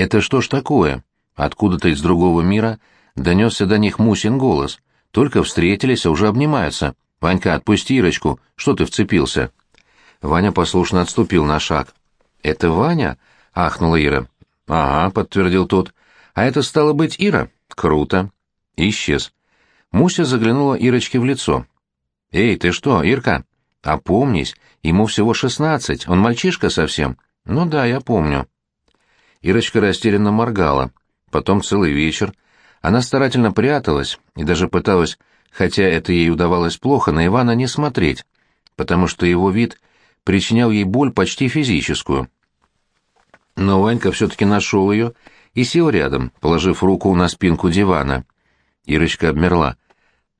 Это что ж такое? Откуда-то из другого мира донесся до них Мусин голос. Только встретились, а уже обнимаются. «Ванька, отпусти Ирочку, что ты вцепился?» Ваня послушно отступил на шаг. «Это Ваня?» — ахнула Ира. «Ага», — подтвердил тот. «А это стало быть Ира? Круто». исчез. Муся заглянула Ирочке в лицо. «Эй, ты что, Ирка? Опомнись, ему всего шестнадцать, он мальчишка совсем». «Ну да, я помню». Ирочка растерянно моргала. Потом целый вечер. Она старательно пряталась и даже пыталась, хотя это ей удавалось плохо, на Ивана не смотреть, потому что его вид причинял ей боль почти физическую. Но Ванька все-таки нашел ее и сел рядом, положив руку на спинку дивана. Ирочка обмерла.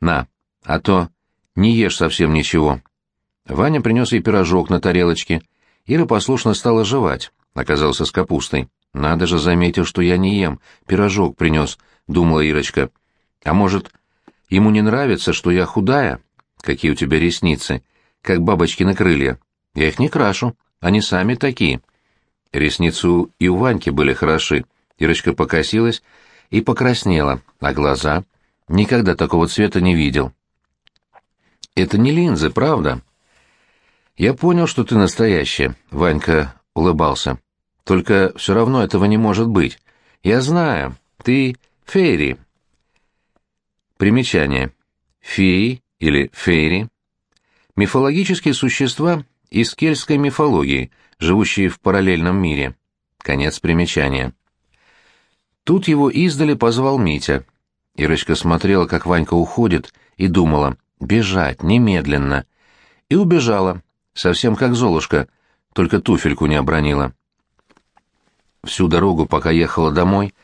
«На, а то не ешь совсем ничего». Ваня принес ей пирожок на тарелочке. Ира послушно стала жевать, оказался с капустой. «Надо же, заметил, что я не ем. Пирожок принес», — думала Ирочка. «А может, ему не нравится, что я худая? Какие у тебя ресницы, как бабочки на крылья. Я их не крашу, они сами такие». Ресницу и у Ваньки были хороши. Ирочка покосилась и покраснела, а глаза... Никогда такого цвета не видел. «Это не линзы, правда?» «Я понял, что ты настоящая», — Ванька улыбался. Только все равно этого не может быть. Я знаю, ты фейри. Примечание. Феи или фейри — мифологические существа из кельтской мифологии, живущие в параллельном мире. Конец примечания. Тут его издали позвал Митя. Ирочка смотрела, как Ванька уходит, и думала, бежать, немедленно. И убежала, совсем как Золушка, только туфельку не обронила. Всю дорогу, пока ехала домой,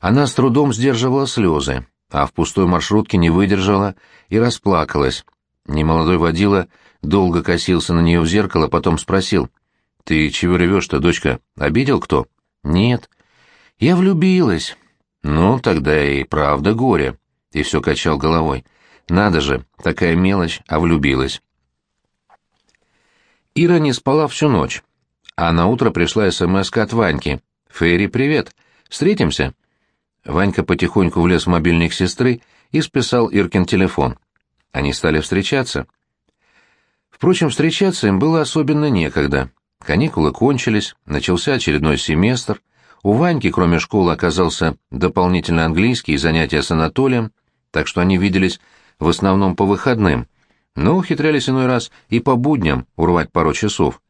она с трудом сдерживала слезы, а в пустой маршрутке не выдержала и расплакалась. Немолодой водила долго косился на нее в зеркало, потом спросил. «Ты чего ревешь-то, дочка? Обидел кто?» «Нет». «Я влюбилась». «Ну, тогда и правда горе». И все качал головой. «Надо же, такая мелочь, а влюбилась». Ира не спала всю ночь, а на утро пришла смс от Ваньки. «Фейри, привет! Встретимся?» Ванька потихоньку влез в мобильник сестры и списал Иркин телефон. Они стали встречаться. Впрочем, встречаться им было особенно некогда. Каникулы кончились, начался очередной семестр. У Ваньки, кроме школы, оказался дополнительный английский и занятия с Анатолием, так что они виделись в основном по выходным, но ухитрялись иной раз и по будням урвать пару часов.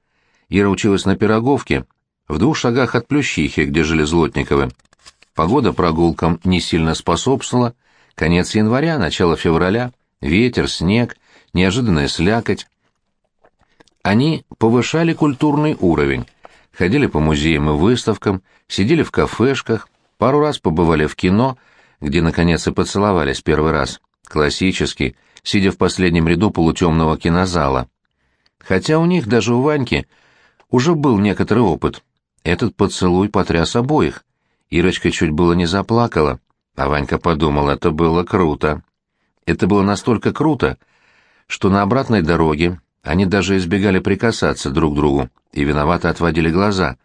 Ира училась на пироговке, в двух шагах от Плющихи, где жили Злотниковы. Погода прогулкам не сильно способствовала. Конец января, начало февраля, ветер, снег, неожиданная слякоть. Они повышали культурный уровень, ходили по музеям и выставкам, сидели в кафешках, пару раз побывали в кино, где, наконец, и поцеловались первый раз, классически, сидя в последнем ряду полутемного кинозала. Хотя у них, даже у Ваньки, уже был некоторый опыт. Этот поцелуй потряс обоих. Ирочка чуть было не заплакала, а Ванька подумал, это было круто. Это было настолько круто, что на обратной дороге они даже избегали прикасаться друг к другу и виновато отводили глаза.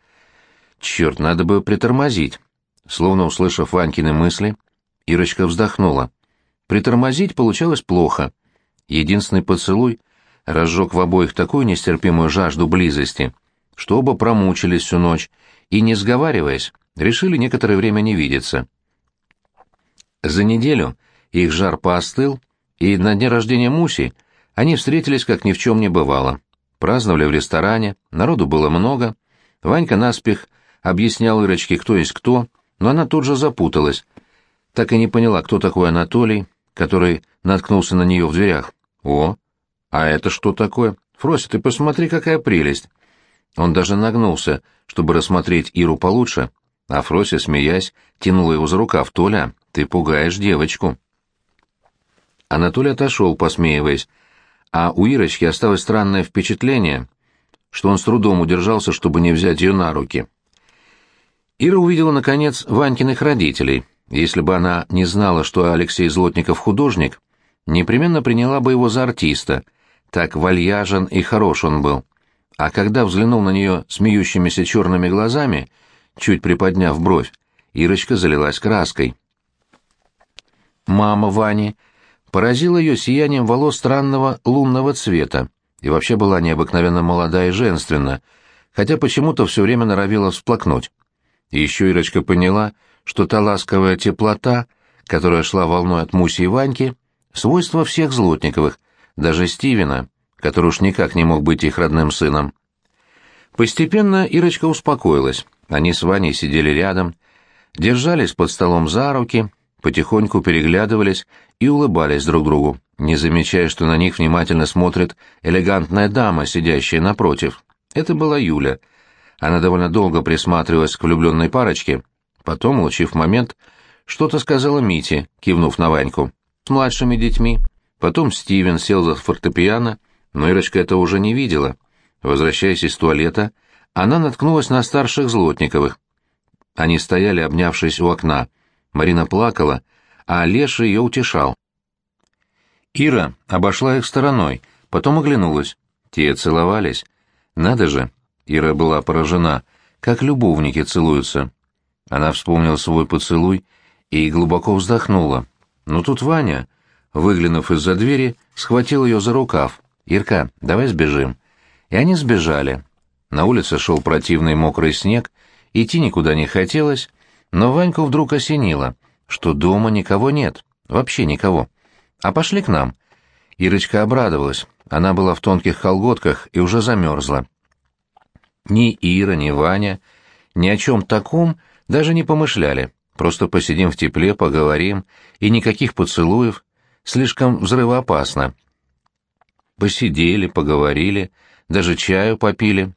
Черт, надо бы притормозить. Словно услышав Ванькины мысли, Ирочка вздохнула. Притормозить получалось плохо. Единственный поцелуй разжег в обоих такую нестерпимую жажду близости — что оба промучились всю ночь и, не сговариваясь, решили некоторое время не видеться. За неделю их жар поостыл, и на дне рождения Муси они встретились, как ни в чем не бывало. Праздновали в ресторане, народу было много. Ванька наспех объяснял Ирочке, кто есть кто, но она тут же запуталась. Так и не поняла, кто такой Анатолий, который наткнулся на нее в дверях. «О, а это что такое? Фрося, ты посмотри, какая прелесть!» Он даже нагнулся, чтобы рассмотреть Иру получше, а Фрося, смеясь, тянула его за рукав. «Толя, ты пугаешь девочку». Анатолий отошел, посмеиваясь, а у Ирочки осталось странное впечатление, что он с трудом удержался, чтобы не взять ее на руки. Ира увидела, наконец, Ванькиных родителей. Если бы она не знала, что Алексей Злотников художник, непременно приняла бы его за артиста. Так вальяжен и хорош он был а когда взглянул на нее смеющимися черными глазами, чуть приподняв бровь, Ирочка залилась краской. Мама Вани поразила ее сиянием волос странного лунного цвета и вообще была необыкновенно молода и женственна, хотя почему-то все время норовила всплакнуть. Еще Ирочка поняла, что та ласковая теплота, которая шла волной от Муси и Ваньки, свойство всех Злотниковых, даже Стивена, который уж никак не мог быть их родным сыном. Постепенно Ирочка успокоилась. Они с Ваней сидели рядом, держались под столом за руки, потихоньку переглядывались и улыбались друг другу, не замечая, что на них внимательно смотрит элегантная дама, сидящая напротив. Это была Юля. Она довольно долго присматривалась к влюбленной парочке, потом, улучив момент, что-то сказала Мите, кивнув на Ваньку. С младшими детьми. Потом Стивен сел за фортепиано, но Ирочка этого уже не видела. Возвращаясь из туалета, она наткнулась на старших Злотниковых. Они стояли, обнявшись у окна. Марина плакала, а Леша ее утешал. Ира обошла их стороной, потом оглянулась. Те целовались. Надо же, Ира была поражена, как любовники целуются. Она вспомнила свой поцелуй и глубоко вздохнула. Но тут Ваня, выглянув из-за двери, схватил ее за рукав. «Ирка, давай сбежим». И они сбежали. На улице шел противный мокрый снег, идти никуда не хотелось, но Ваньку вдруг осенило, что дома никого нет, вообще никого. А пошли к нам. Ирочка обрадовалась. Она была в тонких колготках и уже замерзла. Ни Ира, ни Ваня ни о чем таком даже не помышляли. Просто посидим в тепле, поговорим, и никаких поцелуев. Слишком взрывоопасно. Посидели, поговорили, даже чаю попили.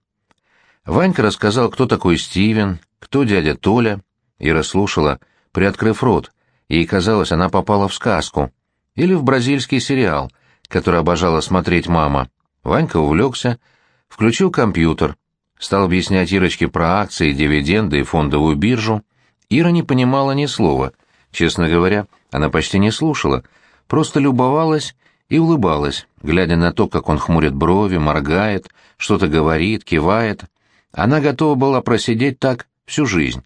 Ванька рассказал, кто такой Стивен, кто дядя Толя. Ира слушала, приоткрыв рот. Ей казалось, она попала в сказку. Или в бразильский сериал, который обожала смотреть мама. Ванька увлекся, включил компьютер, стал объяснять Ирочке про акции, дивиденды и фондовую биржу. Ира не понимала ни слова. Честно говоря, она почти не слушала, просто любовалась и улыбалась, глядя на то, как он хмурит брови, моргает, что-то говорит, кивает. Она готова была просидеть так всю жизнь.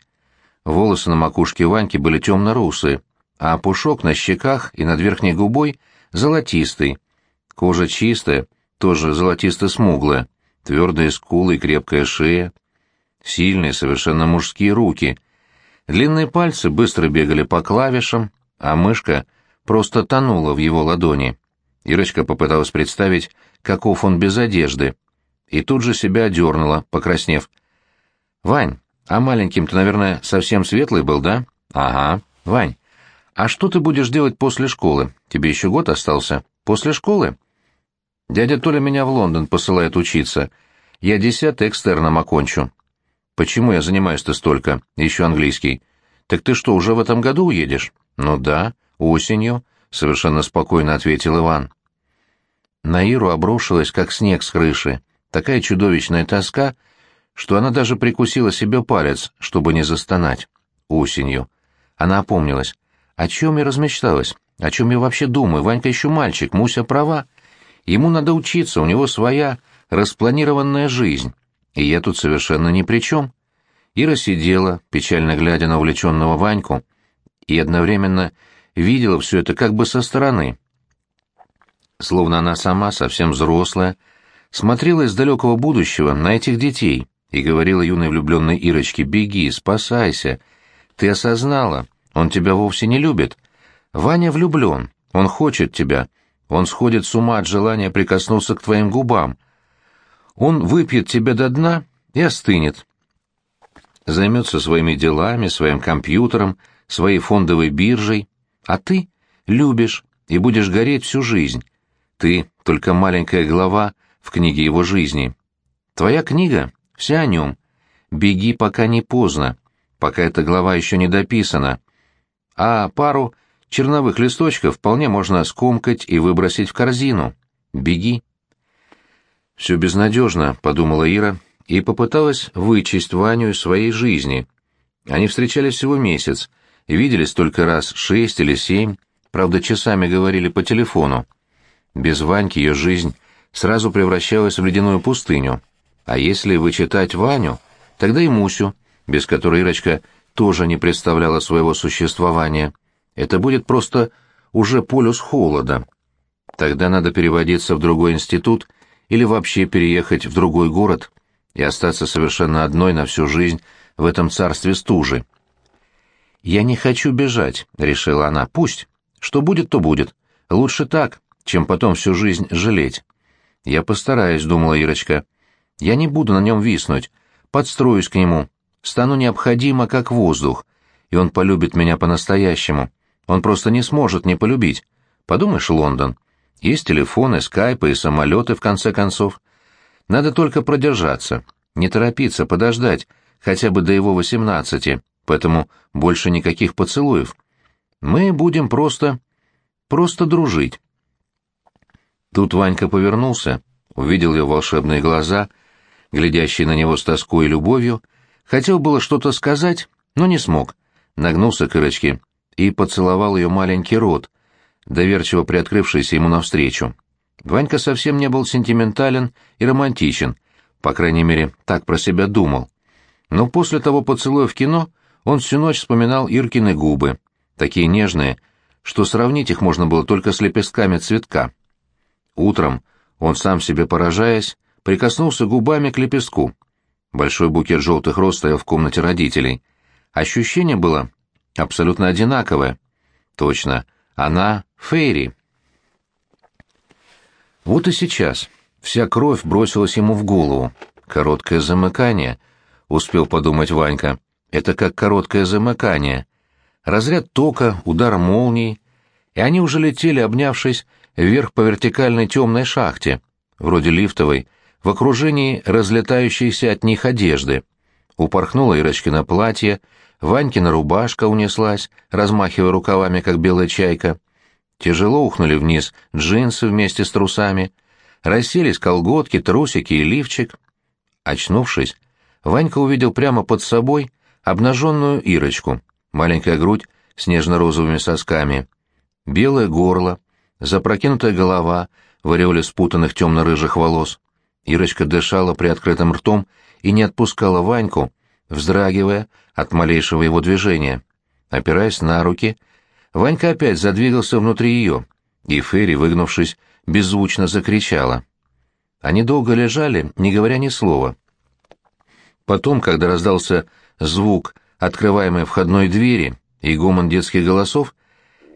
Волосы на макушке Ваньки были темно-русые, а пушок на щеках и над верхней губой золотистый. Кожа чистая, тоже золотисто-смуглая, твердые скулы и крепкая шея. Сильные, совершенно мужские руки, Длинные пальцы быстро бегали по клавишам, а мышка просто тонула в его ладони. Ирочка попыталась представить, каков он без одежды, и тут же себя одернула, покраснев. «Вань, а маленьким-то, наверное, совсем светлый был, да?» «Ага. Вань, а что ты будешь делать после школы? Тебе еще год остался. После школы?» «Дядя Толя меня в Лондон посылает учиться. Я десятый экстерном окончу. «Почему я занимаюсь-то столько? Еще английский». «Так ты что, уже в этом году уедешь?» «Ну да, осенью», — совершенно спокойно ответил Иван. На Иру обрушилась, как снег с крыши, такая чудовищная тоска, что она даже прикусила себе палец, чтобы не застонать. Осенью. Она опомнилась. О чем я размечталась? О чем я вообще думаю? Ванька еще мальчик, Муся права. Ему надо учиться, у него своя распланированная жизнь и я тут совершенно ни при чем. Ира сидела, печально глядя на увлеченного Ваньку, и одновременно видела все это как бы со стороны. Словно она сама, совсем взрослая, смотрела из далекого будущего на этих детей и говорила юной влюбленной Ирочке «Беги, спасайся! Ты осознала, он тебя вовсе не любит. Ваня влюблен, он хочет тебя, он сходит с ума от желания прикоснуться к твоим губам, он выпьет тебя до дна и остынет. Займется своими делами, своим компьютером, своей фондовой биржей, а ты любишь и будешь гореть всю жизнь. Ты — только маленькая глава в книге его жизни. Твоя книга — вся о нем. Беги, пока не поздно, пока эта глава еще не дописана. А пару черновых листочков вполне можно скомкать и выбросить в корзину. Беги. «Все безнадежно», — подумала Ира, и попыталась вычесть Ваню из своей жизни. Они встречались всего месяц, виделись только раз шесть или семь, правда, часами говорили по телефону. Без Ваньки ее жизнь сразу превращалась в ледяную пустыню. А если вычитать Ваню, тогда и Мусю, без которой Ирочка тоже не представляла своего существования. Это будет просто уже полюс холода. Тогда надо переводиться в другой институт или вообще переехать в другой город и остаться совершенно одной на всю жизнь в этом царстве стужи. «Я не хочу бежать», — решила она. «Пусть. Что будет, то будет. Лучше так, чем потом всю жизнь жалеть». «Я постараюсь», — думала Ирочка. «Я не буду на нем виснуть. Подстроюсь к нему. Стану необходима, как воздух. И он полюбит меня по-настоящему. Он просто не сможет не полюбить. Подумаешь, Лондон. Есть телефоны, скайпы и самолеты, в конце концов. Надо только продержаться, не торопиться, подождать, хотя бы до его восемнадцати, поэтому больше никаких поцелуев. Мы будем просто... просто дружить. Тут Ванька повернулся, увидел ее волшебные глаза, глядящие на него с тоской и любовью, хотел было что-то сказать, но не смог, нагнулся к Ирочке и поцеловал ее маленький рот, доверчиво приоткрывшийся ему навстречу. Ванька совсем не был сентиментален и романтичен, по крайней мере, так про себя думал. Но после того поцелуя в кино он всю ночь вспоминал Иркины губы, такие нежные, что сравнить их можно было только с лепестками цветка. Утром он, сам себе поражаясь, прикоснулся губами к лепестку. Большой букет желтых роз стоял в комнате родителей. Ощущение было абсолютно одинаковое. Точно, она — Фейри. Вот и сейчас вся кровь бросилась ему в голову. Короткое замыкание, успел подумать Ванька. Это как короткое замыкание. Разряд тока, удар молнии, и они уже летели, обнявшись, вверх по вертикальной темной шахте, вроде лифтовой, в окружении разлетающейся от них одежды. Упорхнула Ирочкина платье, Ванькина рубашка унеслась, размахивая рукавами, как белая чайка. Тяжело ухнули вниз джинсы вместе с трусами, расселись колготки, трусики и лифчик. Очнувшись, Ванька увидел прямо под собой обнаженную Ирочку, маленькая грудь с нежно-розовыми сосками, белое горло, запрокинутая голова в ореоле спутанных темно-рыжих волос. Ирочка дышала приоткрытым ртом и не отпускала Ваньку, вздрагивая от малейшего его движения. Опираясь на руки, Ванька опять задвигался внутри ее, и Ферри, выгнувшись, беззвучно закричала. Они долго лежали, не говоря ни слова. Потом, когда раздался звук открываемой входной двери и гомон детских голосов,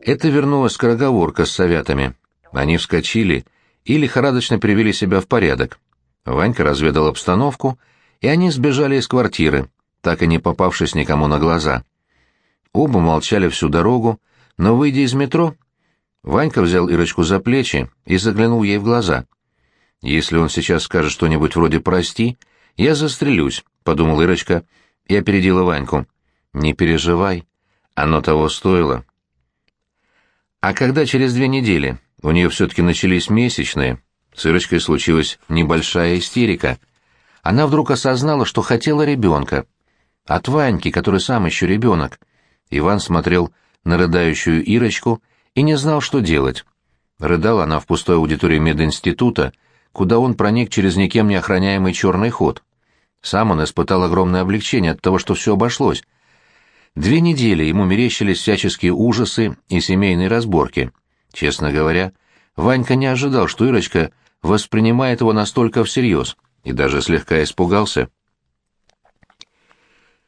это вернулась скороговорка с советами. Они вскочили и лихорадочно привели себя в порядок. Ванька разведал обстановку, и они сбежали из квартиры, так и не попавшись никому на глаза. Оба молчали всю дорогу, но, выйдя из метро, Ванька взял Ирочку за плечи и заглянул ей в глаза. «Если он сейчас скажет что-нибудь вроде «прости», я застрелюсь», — подумал Ирочка и опередила Ваньку. «Не переживай, оно того стоило». А когда через две недели у нее все-таки начались месячные, с Ирочкой случилась небольшая истерика. Она вдруг осознала, что хотела ребенка. От Ваньки, который сам еще ребенок. Иван смотрел на рыдающую Ирочку и не знал, что делать. Рыдала она в пустой аудитории мединститута, куда он проник через никем не охраняемый черный ход. Сам он испытал огромное облегчение от того, что все обошлось. Две недели ему мерещились всяческие ужасы и семейные разборки. Честно говоря, Ванька не ожидал, что Ирочка воспринимает его настолько всерьез, и даже слегка испугался.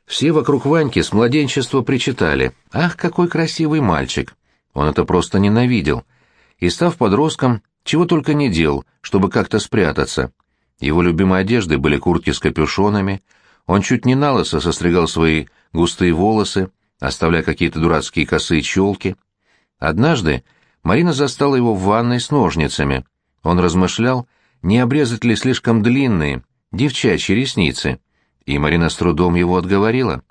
Все вокруг Ваньки с младенчества причитали. «Ах, какой красивый мальчик!» Он это просто ненавидел. И, став подростком, чего только не делал, чтобы как-то спрятаться. Его любимой одеждой были куртки с капюшонами. Он чуть не налысо состригал свои густые волосы, оставляя какие-то дурацкие косые челки. Однажды Марина застала его в ванной с ножницами. Он размышлял, не обрезать ли слишком длинные, девчачьи ресницы и Марина с трудом его отговорила.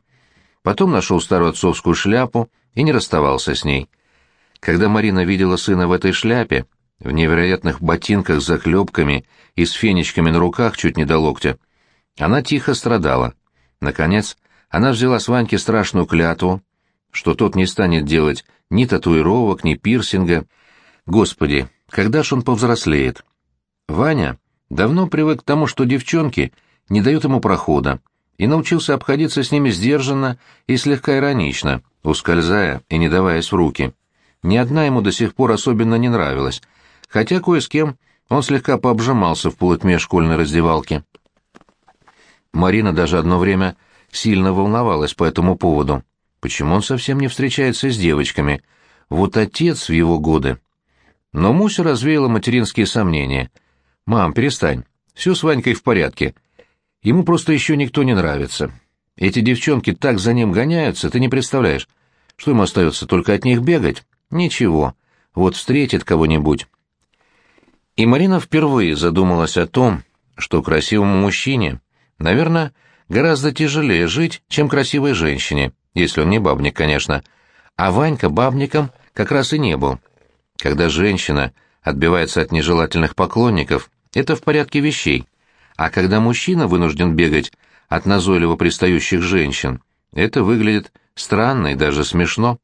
Потом нашел старую отцовскую шляпу и не расставался с ней. Когда Марина видела сына в этой шляпе, в невероятных ботинках с заклепками и с фенечками на руках чуть не до локтя, она тихо страдала. Наконец, она взяла с Ваньки страшную клятву, что тот не станет делать ни татуировок, ни пирсинга. Господи, когда ж он повзрослеет? Ваня давно привык к тому, что девчонки не дают ему прохода, и научился обходиться с ними сдержанно и слегка иронично, ускользая и не даваясь в руки. Ни одна ему до сих пор особенно не нравилась, хотя кое с кем он слегка пообжимался в полутьме школьной раздевалки. Марина даже одно время сильно волновалась по этому поводу. Почему он совсем не встречается с девочками? Вот отец в его годы. Но Муся развеяла материнские сомнения. «Мам, перестань. Все с Ванькой в порядке. Ему просто еще никто не нравится. Эти девчонки так за ним гоняются, ты не представляешь. Что ему остается, только от них бегать? Ничего. Вот встретит кого-нибудь». И Марина впервые задумалась о том, что красивому мужчине, наверное, гораздо тяжелее жить, чем красивой женщине, если он не бабник, конечно. А Ванька бабником как раз и не был. Когда женщина отбивается от нежелательных поклонников, это в порядке вещей. А когда мужчина вынужден бегать от назойливо пристающих женщин, это выглядит странно и даже смешно.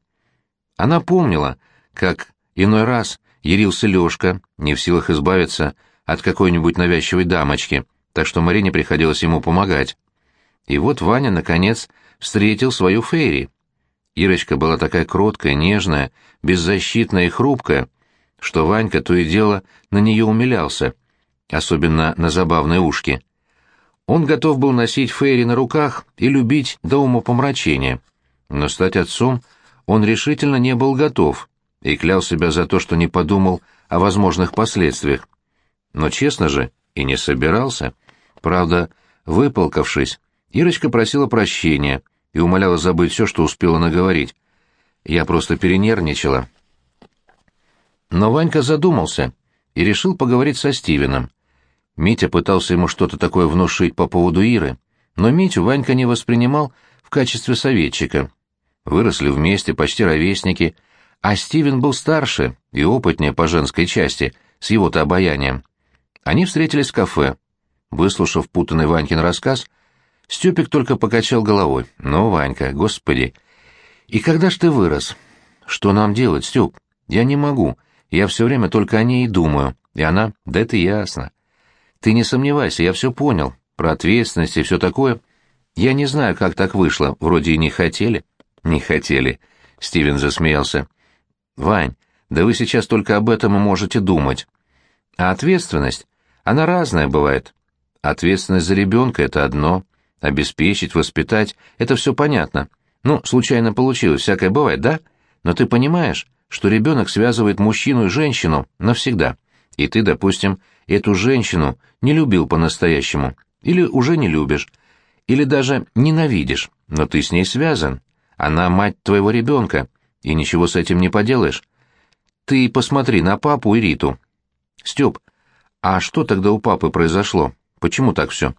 Она помнила, как иной раз ярился Лёшка, не в силах избавиться от какой-нибудь навязчивой дамочки, так что Марине приходилось ему помогать. И вот Ваня, наконец, встретил свою Фейри. Ирочка была такая кроткая, нежная, беззащитная и хрупкая, что Ванька то и дело на нее умилялся, особенно на забавные ушки. Он готов был носить Фейри на руках и любить до умопомрачения, но стать отцом он решительно не был готов и клял себя за то, что не подумал о возможных последствиях. Но честно же, и не собирался. Правда, выполкавшись, Ирочка просила прощения и умоляла забыть все, что успела наговорить. Я просто перенервничала. Но Ванька задумался и решил поговорить со Стивеном. Митя пытался ему что-то такое внушить по поводу Иры, но Митю Ванька не воспринимал в качестве советчика. Выросли вместе, почти ровесники, а Стивен был старше и опытнее по женской части, с его-то обаянием. Они встретились в кафе. Выслушав путанный Ванькин рассказ, Степик только покачал головой. «Ну, Ванька, господи! И когда ж ты вырос? Что нам делать, Степ? Я не могу. Я все время только о ней и думаю. И она... Да это ясно. Ты не сомневайся, я все понял. Про ответственность и все такое. Я не знаю, как так вышло. Вроде и не хотели». «Не хотели», — Стивен засмеялся. «Вань, да вы сейчас только об этом и можете думать. А ответственность, она разная бывает. Ответственность за ребенка — это одно, обеспечить, воспитать — это все понятно. Ну, случайно получилось, всякое бывает, да? Но ты понимаешь, что ребенок связывает мужчину и женщину навсегда. И ты, допустим, эту женщину не любил по-настоящему, или уже не любишь, или даже ненавидишь, но ты с ней связан. Она мать твоего ребенка, и ничего с этим не поделаешь. Ты посмотри на папу и Риту. Степ, а что тогда у папы произошло? Почему так все?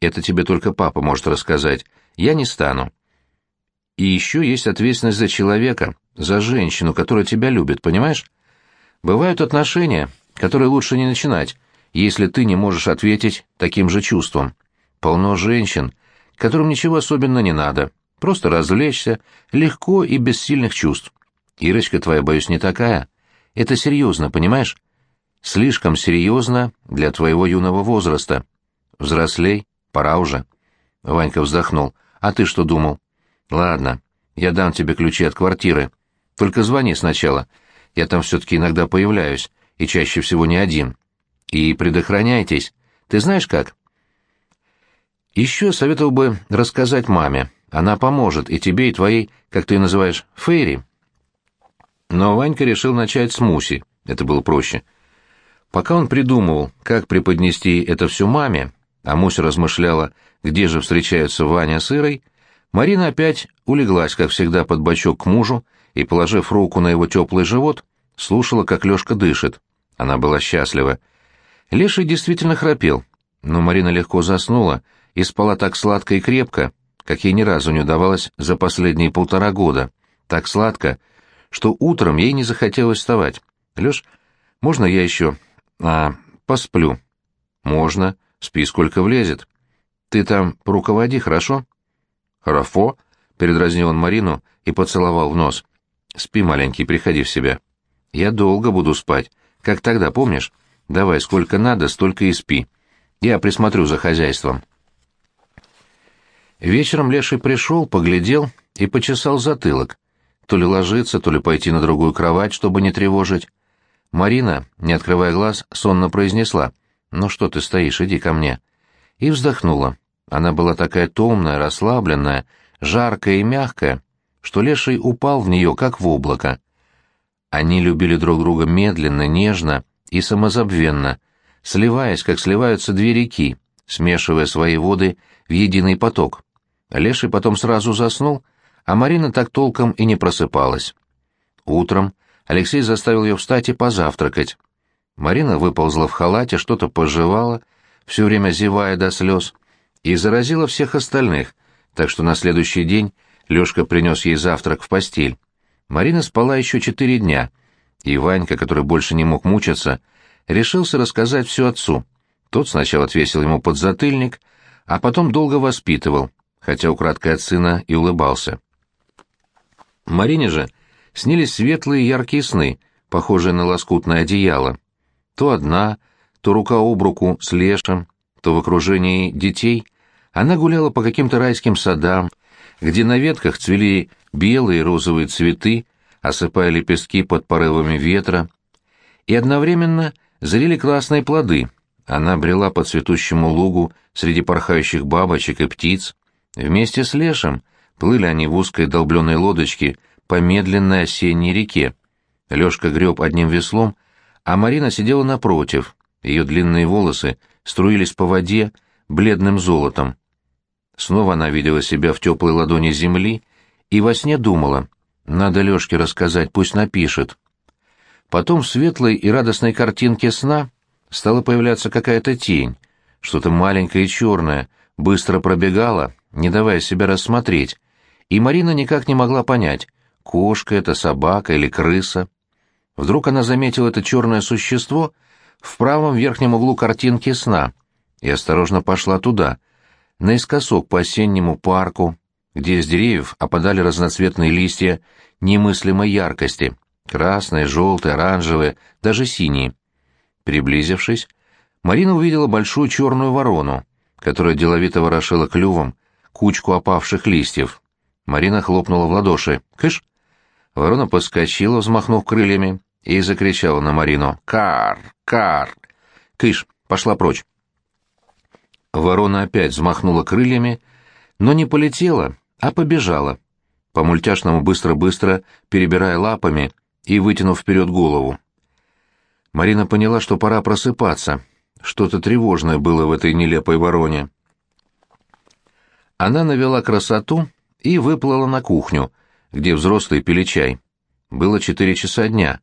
Это тебе только папа может рассказать. Я не стану. И еще есть ответственность за человека, за женщину, которая тебя любит, понимаешь? Бывают отношения, которые лучше не начинать, если ты не можешь ответить таким же чувством. Полно женщин, которым ничего особенно не надо, просто развлечься, легко и без сильных чувств. Ирочка твоя, боюсь, не такая. Это серьезно, понимаешь? Слишком серьезно для твоего юного возраста. Взрослей, пора уже. Ванька вздохнул. А ты что думал? Ладно, я дам тебе ключи от квартиры. Только звони сначала. Я там все-таки иногда появляюсь, и чаще всего не один. И предохраняйтесь. Ты знаешь как? Еще советовал бы рассказать маме. Она поможет и тебе, и твоей, как ты ее называешь, Фейри. Но Ванька решил начать с Муси. Это было проще. Пока он придумывал, как преподнести это все маме, а Муся размышляла, где же встречаются Ваня с Ирой, Марина опять улеглась, как всегда, под бочок к мужу и, положив руку на его теплый живот, слушала, как Лешка дышит. Она была счастлива. Леший действительно храпел, но Марина легко заснула и спала так сладко и крепко, как ей ни разу не удавалось за последние полтора года. Так сладко, что утром ей не захотелось вставать. «Леш, можно я еще... а... посплю?» «Можно. Спи, сколько влезет. Ты там поруководи, хорошо?» «Хорошо», — передразнил он Марину и поцеловал в нос. «Спи, маленький, приходи в себя». «Я долго буду спать. Как тогда, помнишь? Давай, сколько надо, столько и спи. Я присмотрю за хозяйством». Вечером Леший пришел, поглядел и почесал затылок. То ли ложиться, то ли пойти на другую кровать, чтобы не тревожить. Марина, не открывая глаз, сонно произнесла. «Ну что ты стоишь, иди ко мне». И вздохнула. Она была такая томная, расслабленная, жаркая и мягкая, что Леший упал в нее, как в облако. Они любили друг друга медленно, нежно и самозабвенно, сливаясь, как сливаются две реки, смешивая свои воды в единый поток. Леший потом сразу заснул, а Марина так толком и не просыпалась. Утром Алексей заставил ее встать и позавтракать. Марина выползла в халате, что-то пожевала, все время зевая до слез, и заразила всех остальных, так что на следующий день Лешка принес ей завтрак в постель. Марина спала еще четыре дня, и Ванька, который больше не мог мучиться, решился рассказать все отцу. Тот сначала отвесил ему подзатыльник, а потом долго воспитывал, хотя украдкой от сына и улыбался. Марине же снились светлые яркие сны, похожие на лоскутное одеяло. То одна, то рука об руку с лешим, то в окружении детей она гуляла по каким-то райским садам, где на ветках цвели белые и розовые цветы, осыпая лепестки под порывами ветра, и одновременно зрели красные плоды. Она брела по цветущему лугу среди порхающих бабочек и птиц. Вместе с Лешем плыли они в узкой долбленной лодочке по медленной осенней реке. Лешка греб одним веслом, а Марина сидела напротив. Ее длинные волосы струились по воде бледным золотом. Снова она видела себя в теплой ладони земли и во сне думала, надо Лешке рассказать, пусть напишет. Потом в светлой и радостной картинке сна стала появляться какая-то тень, что-то маленькое и черное, быстро пробегала, не давая себя рассмотреть, и Марина никак не могла понять, кошка это, собака или крыса. Вдруг она заметила это черное существо в правом верхнем углу картинки сна и осторожно пошла туда — наискосок по осеннему парку, где из деревьев опадали разноцветные листья немыслимой яркости — красные, желтые, оранжевые, даже синие. Приблизившись, Марина увидела большую черную ворону, которая деловито ворошила клювом кучку опавших листьев. Марина хлопнула в ладоши. «Кыш!» Ворона подскочила, взмахнув крыльями, и закричала на Марину. «Кар! Кар!» «Кыш! Пошла прочь!» Ворона опять взмахнула крыльями, но не полетела, а побежала, по мультяшному быстро-быстро перебирая лапами и вытянув вперед голову. Марина поняла, что пора просыпаться. Что-то тревожное было в этой нелепой вороне. Она навела красоту и выплыла на кухню, где взрослые пили чай. Было четыре часа дня.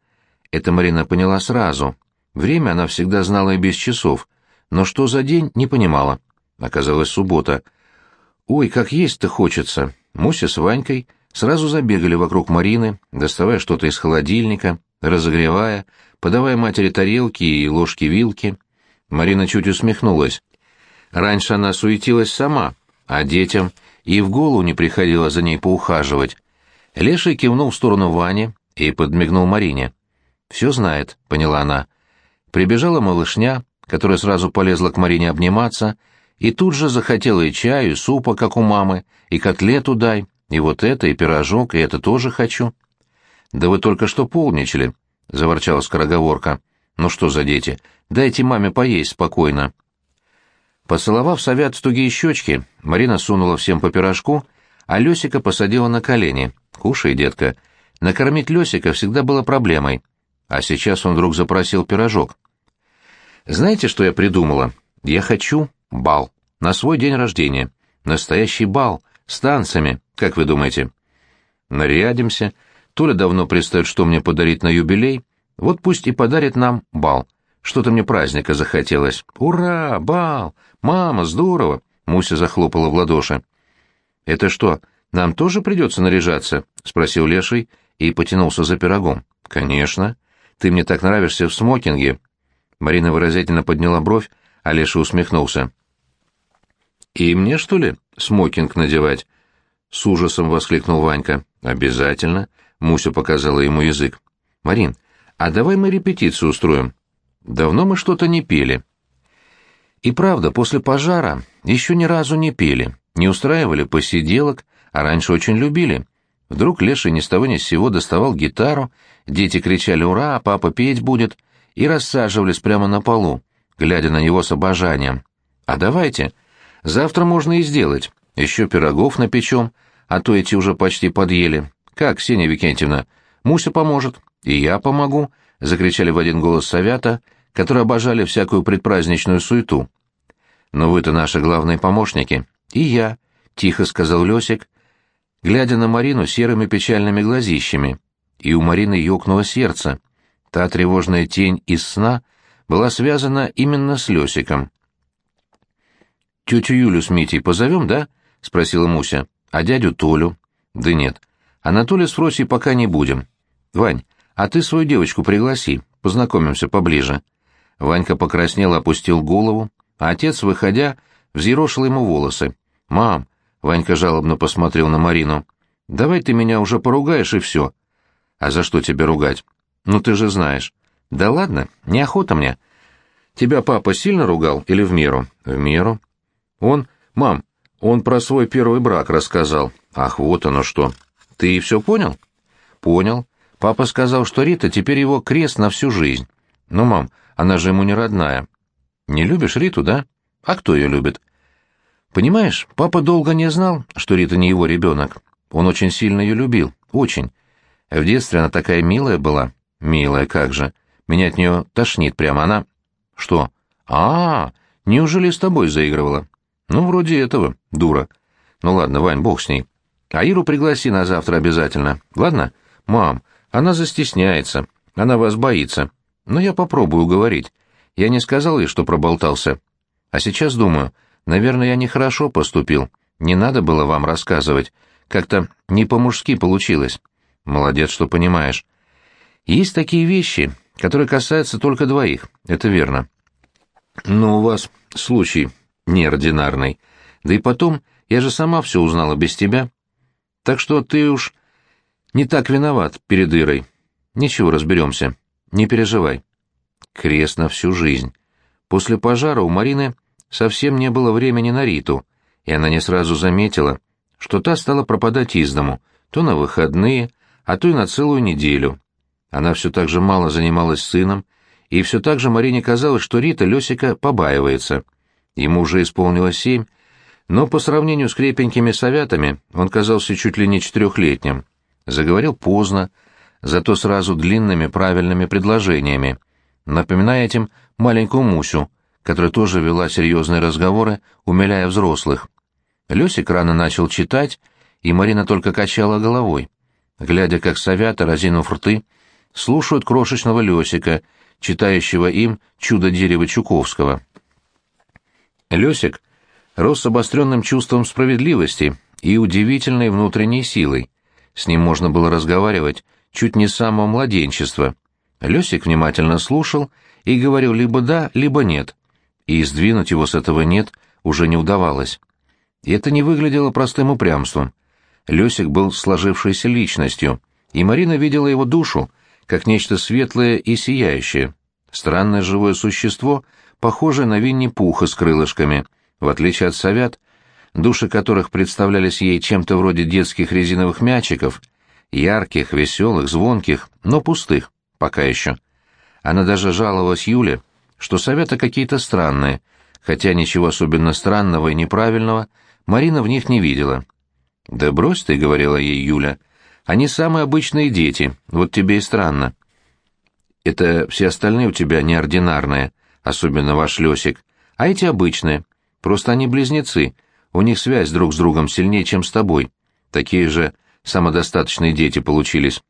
Это Марина поняла сразу. Время она всегда знала и без часов — но что за день, не понимала. Оказалось, суббота. «Ой, как есть-то хочется!» Муся с Ванькой сразу забегали вокруг Марины, доставая что-то из холодильника, разогревая, подавая матери тарелки и ложки-вилки. Марина чуть усмехнулась. Раньше она суетилась сама, а детям и в голову не приходило за ней поухаживать. Леший кивнул в сторону Вани и подмигнул Марине. «Все знает», — поняла она. Прибежала малышня, которая сразу полезла к Марине обниматься, и тут же захотела и чаю, и супа, как у мамы, и котлету дай, и вот это, и пирожок, и это тоже хочу. «Да вы только что полничали», — заворчала скороговорка. «Ну что за дети? Дайте маме поесть спокойно». Поцеловав совят в тугие щечки, Марина сунула всем по пирожку, а Лёсика посадила на колени. «Кушай, детка». Накормить Лёсика всегда было проблемой, а сейчас он вдруг запросил пирожок. Знаете, что я придумала? Я хочу бал. На свой день рождения. Настоящий бал. С танцами. Как вы думаете? Нарядимся. Толя давно представит, что мне подарить на юбилей. Вот пусть и подарит нам бал. Что-то мне праздника захотелось. Ура! Бал! Мама, здорово! Муся захлопала в ладоши. Это что, нам тоже придется наряжаться? Спросил Леший и потянулся за пирогом. Конечно. Ты мне так нравишься в смокинге, Марина выразительно подняла бровь, а Леша усмехнулся. «И мне, что ли, смокинг надевать?» С ужасом воскликнул Ванька. «Обязательно», — Муся показала ему язык. «Марин, а давай мы репетицию устроим. Давно мы что-то не пели». И правда, после пожара еще ни разу не пели. не устраивали посиделок, а раньше очень любили. Вдруг Леша ни с того ни с сего доставал гитару, дети кричали «Ура! Папа петь будет!» и рассаживались прямо на полу, глядя на него с обожанием. «А давайте. Завтра можно и сделать. Еще пирогов напечем, а то эти уже почти подъели. Как, Ксения Викентьевна? Муся поможет. И я помогу», — закричали в один голос совята, которые обожали всякую предпраздничную суету. «Но вы-то наши главные помощники. И я», — тихо сказал Лесик, глядя на Марину серыми печальными глазищами. И у Марины ёкнуло сердце. Та тревожная тень из сна была связана именно с Лесиком. «Тетю Юлю с Митей позовем, да?» — спросила Муся. «А дядю Толю?» «Да нет. Анатолия с Фросей пока не будем. Вань, а ты свою девочку пригласи, познакомимся поближе». Ванька покраснел, опустил голову, а отец, выходя, взъерошил ему волосы. «Мам!» — Ванька жалобно посмотрел на Марину. «Давай ты меня уже поругаешь, и все». «А за что тебя ругать?» «Ну ты же знаешь». «Да ладно, неохота мне». «Тебя папа сильно ругал или в меру?» «В меру». «Он...» «Мам, он про свой первый брак рассказал». «Ах, вот оно что». «Ты все понял?» «Понял. Папа сказал, что Рита теперь его крест на всю жизнь». «Ну, мам, она же ему не родная». «Не любишь Риту, да? А кто ее любит?» «Понимаешь, папа долго не знал, что Рита не его ребенок. Он очень сильно ее любил. Очень. В детстве она такая милая была. Милая, как же. Меня от нее тошнит прямо. Она... Что? А, -а, -а неужели с тобой заигрывала? Ну, вроде этого, дура. Ну ладно, Вань, бог с ней. А Иру пригласи на завтра обязательно. Ладно? Мам, она застесняется. Она вас боится. Но я попробую уговорить. Я не сказал ей, что проболтался. А сейчас думаю, наверное, я нехорошо поступил. Не надо было вам рассказывать. Как-то не по-мужски получилось. Молодец, что понимаешь. Есть такие вещи, которые касаются только двоих, это верно. Но у вас случай неординарный. Да и потом, я же сама все узнала без тебя. Так что ты уж не так виноват перед Ирой. Ничего, разберемся. Не переживай. Крест на всю жизнь. После пожара у Марины совсем не было времени на Риту, и она не сразу заметила, что та стала пропадать из дому, то на выходные, а то и на целую неделю. Она все так же мало занималась сыном, и все так же Марине казалось, что Рита Лесика побаивается. Ему уже исполнилось семь, но по сравнению с крепенькими советами он казался чуть ли не четырехлетним. Заговорил поздно, зато сразу длинными правильными предложениями, напоминая этим маленькую Мусю, которая тоже вела серьезные разговоры, умиляя взрослых. Лесик рано начал читать, и Марина только качала головой глядя, как совята, разинув рты, слушают крошечного Лесика, читающего им «Чудо дерева Чуковского». Лесик рос с обостренным чувством справедливости и удивительной внутренней силой. С ним можно было разговаривать чуть не с самого младенчества. Лесик внимательно слушал и говорил либо «да», либо «нет», и сдвинуть его с этого «нет» уже не удавалось. И это не выглядело простым упрямством. Лесик был сложившейся личностью, и Марина видела его душу как нечто светлое и сияющее. Странное живое существо, похожее на Винни-Пуха с крылышками, в отличие от совят, души которых представлялись ей чем-то вроде детских резиновых мячиков, ярких, веселых, звонких, но пустых, пока еще. Она даже жаловалась Юле, что советы какие-то странные, хотя ничего особенно странного и неправильного Марина в них не видела. «Да брось ты», — говорила ей Юля, — «они самые обычные дети, вот тебе и странно». «Это все остальные у тебя неординарные, особенно ваш Лесик, а эти обычные, просто они близнецы, у них связь друг с другом сильнее, чем с тобой. Такие же самодостаточные дети получились».